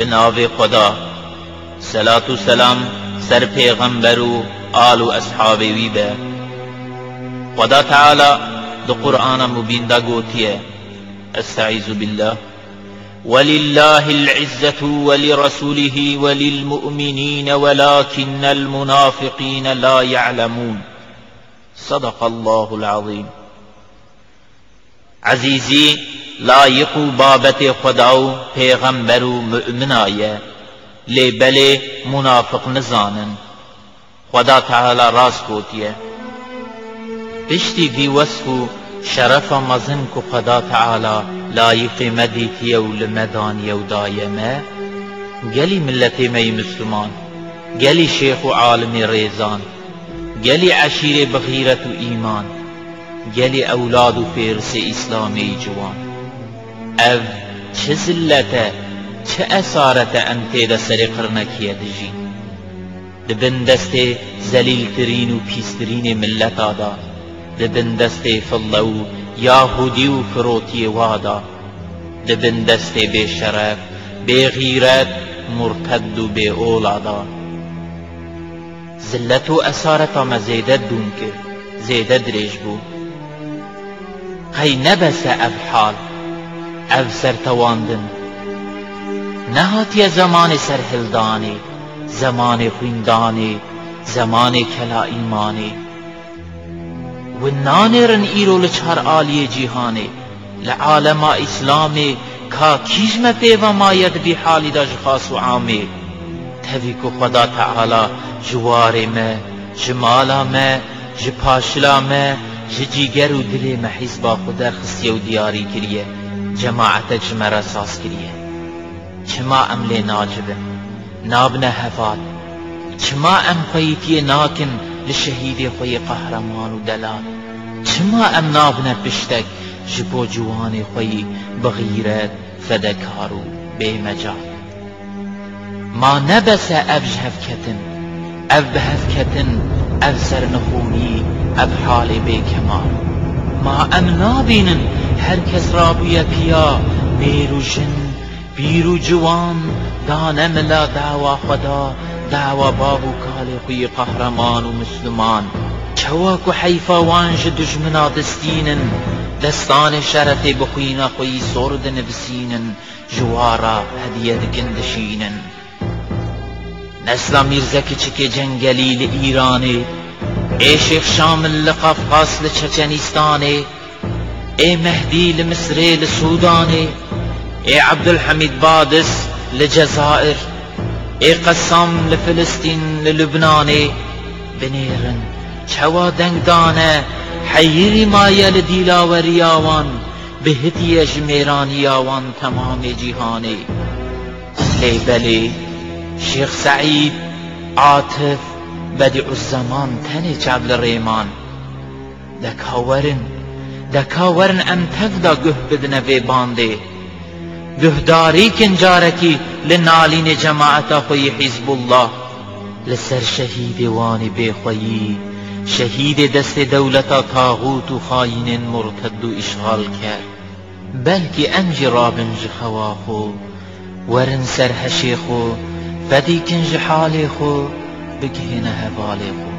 بناو خدا. صلاة و سلام سر پیغمبر و آل و اصحاب وی به خدا تعالی دو قرآن مبین دا گوتیه استعیذ بالله ولله العزة ولرسوله وللمؤمنين ولكن المنافقين لا يعلمون صدق الله العظيم عزیزی لایق و بابت خدا و پیغمبر و مؤمن آیه لی بله منافق نزانن. خدا تعالی راست گوتیه. پشتی دی وصف شرف مزن کو خدا تعالی لایق مدیتیه و لمدانیه و دایمه گلی ملت می مسلمان. گلی شیخ و عالم ریزان. گلی عشیر بغیرت و ایمان. گلی أولاد و فیرس اسلامی جوان. أو چه زلته چه اسارت انتی دا سر قرنکیه دجی دبن دست زلیل ترین و پیسترین ملت آدا. دبن دست فله و فروتی وادا. دبن دست شرف بے غیرت مرتد و بے اولادا. زلت و اسارت ما زیدت دون کرد زیدت دریج بود. قەی نەبەسە ئەف حاڵ ئەو سەرتەواندن نەهاتیە زەمانی سەرهڵدانێ زەمانی خوێندانێ زەمانی کەلا ئیمانێ ونانێرن ئیرۆ لە چهار ئالیە جیهانێ لە عالەما ئیسلامێ کا کیژمە بی حالی دا خاص و عامێ تەویک و خدا تعالی جوارێ مە جمالا مە paşila me جیگر و دل محیز با خود در خسیه و دیاری کریه جماعت جمرا ساز کریه. چما عمل ناجبه نابن هفاد. چما ام خیفی ناکن لشهید خوی قهرمان و دلال چما ام نابن پشتک جبو جوان خوی بغیرت فدکارو و بیمجال ما نبس اب جهفکتن اب بهفکتن اب سرنخونی mêr û jin pîr û ciwan dane mila dawa xweda dawa bav û kalê xwe yê qehreman û misliman çewa ku heyfa wan ji dijmina distînin destanê şerefê bi xwîna xwe yî sor dinivîsînin ji wara hediye dikin dişînin نسلا میرزکی چکه جنگلی لإیرانه ای شیخ شامل لقفقاس لچچنیستانه ای مهدی لمصره لسودانه ای عبدالحمید بادس لجزائر ای قسام لفلسطین للبنانه بنيرن چوا دنگ دانه حیری مایه لدیلاوریاوان بهتی جمیرانیاوان تمام جیهانه لی بلی شيخ سعيد بديع الزمان تني جاب ريمان دكاورن دكاورن ام تفدا گه بدنا في باندي گهداری کن جارکی لنالین جماعت خوی حزب الله لسر شهید وانی بخویی شهید دست دولتا طاغوت و خاین مرتد اشغال کرد. بلکی انجی رابنج خواخو ورن سر هشیخو بدی کنج حالی خو. بگهینه هوالی خو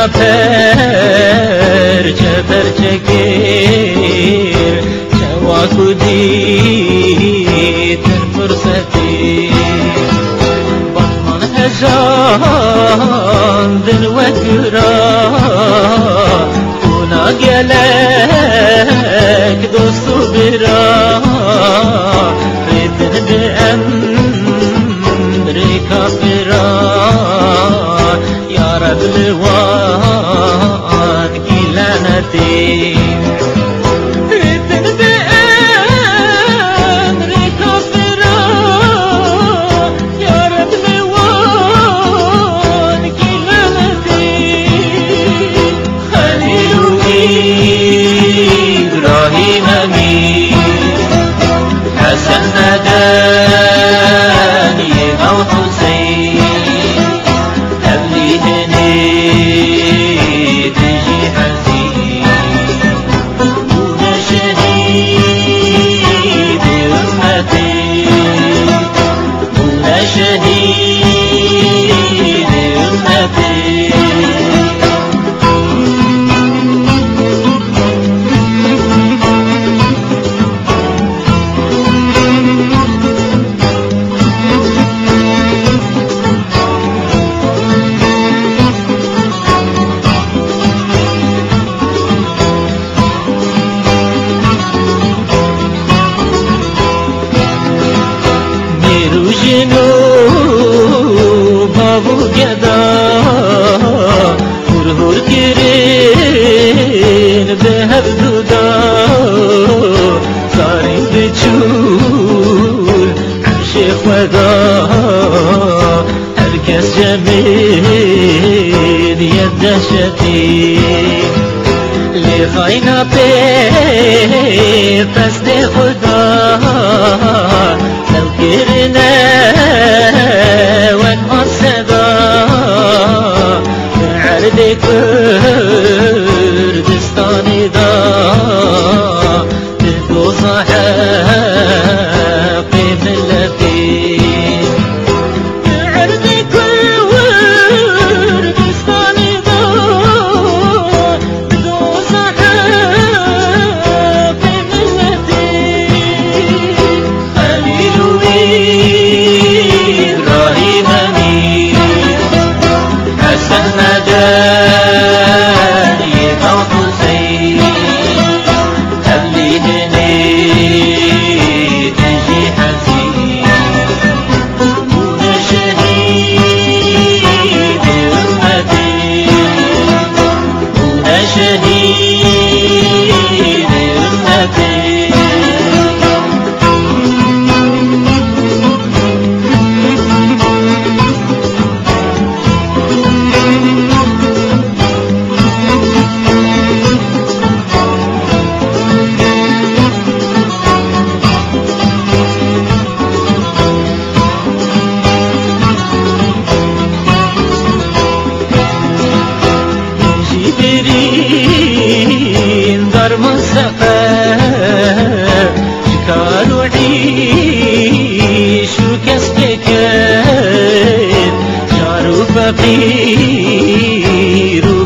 dünya perçe perçe gir Cevakudi ter fırsatı. Batman hejan din ve güra Buna gelen te هور هور گرین به هر دودا سارین به چول عرش خدا هر کس جمید ید دشتی لخای نپی پس ده خدا لو گرنه وک آسدا ಬೇಕು دار مسقى شكال وعيش وكسبك. شعر فقير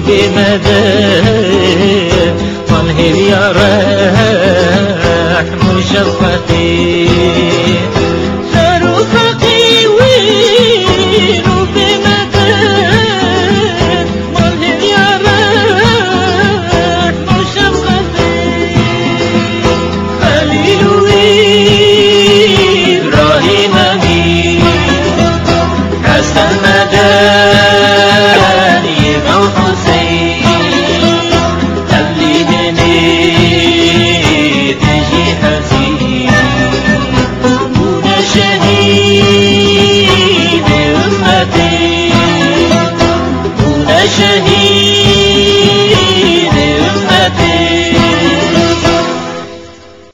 بمدى طلهر يا رحم شفتي